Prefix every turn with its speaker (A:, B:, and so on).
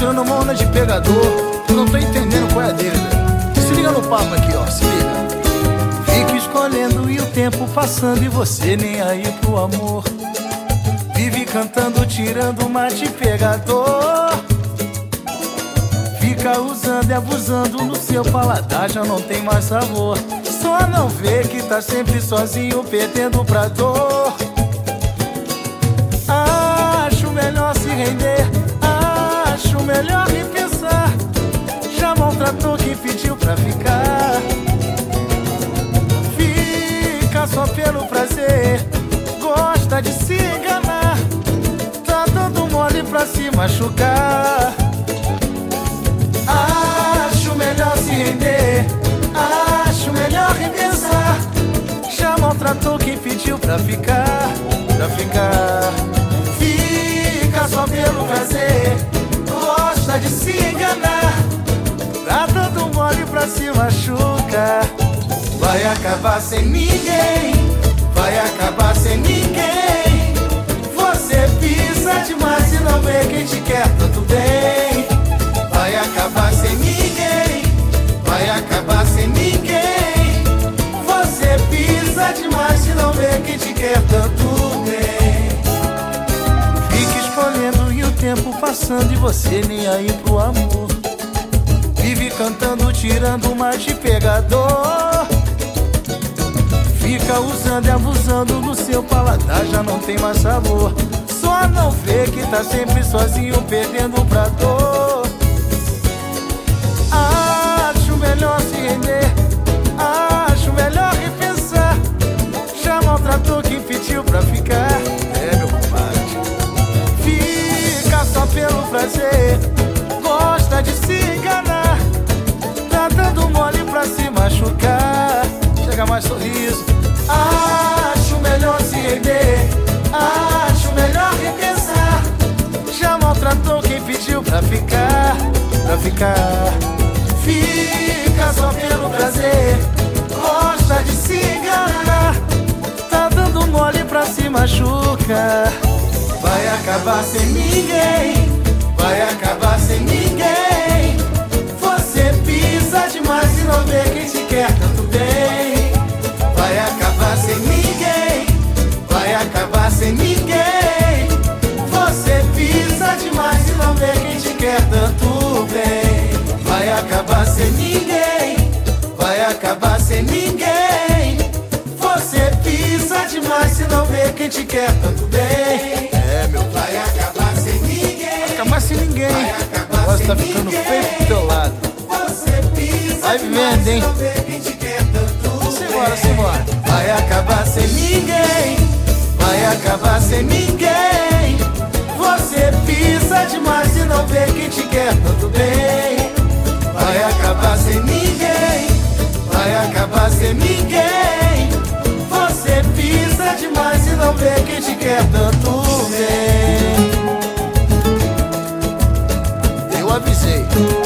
A: tirando uma onda de pegador. Eu não tô entendendo qual é a dele, velho. Se liga no papo aqui, ó, se liga. Fica escolhendo e o tempo passando e você nem aí pro amor. Vive cantando, tirando mate pegador. Fica usando e abusando no seu paladar, já não tem mais sabor. Só não vê que tá sempre sozinho, perdendo pra dor. Pra ficar. Fica só pelo prazer, gosta de se enganar. Tá dando mole pra se machucar. Acho melhor se render, acho melhor repensar. Já maltratou quem pediu pra ficar, pra ficar. Vai acabar sem ninguém, vai acabar sem ninguém. Você pisa demais e não vê quem te quer tanto bem. Vai acabar sem ninguém, vai acabar sem ninguém. Você pisa demais e não vê quem te quer tanto bem. Fica escolhendo e o tempo passando e você nem aí pro amor. Vive cantando, tirando mais de pegador. Fica usando e abusando no seu paladar, já não tem mais sabor. Só não vê que tá sempre sozinho, perdendo pra dor. Acho melhor se render, acho melhor repensar. Já maltratou quem pediu pra ficar. É, meu compadre. Fica só pelo prazer, gosta de se enganar. Tá dando mole pra se machucar. Chega mais sorriso. Acho melhor se render, acho melhor repensar. Já maltratou quem pediu pra ficar, pra ficar. Fica só pelo prazer, gosta de se enganar. Tá dando mole pra se machucar. Vai acabar sem ninguém, vai acabar sem ninguém. Pisa demais e não vê quem te quer tanto bem. É, meu
B: Vai acabar sem ninguém.
A: acabar sem ninguém.
B: Vai acabar
A: Agora
B: sem
A: tá ficando feio pro teu lado.
B: Você pisa
A: Vai vendo, hein? Simbora, simbora.
B: Vai acabar sem ninguém. Vai acabar sem ninguém.
A: Eu avisei.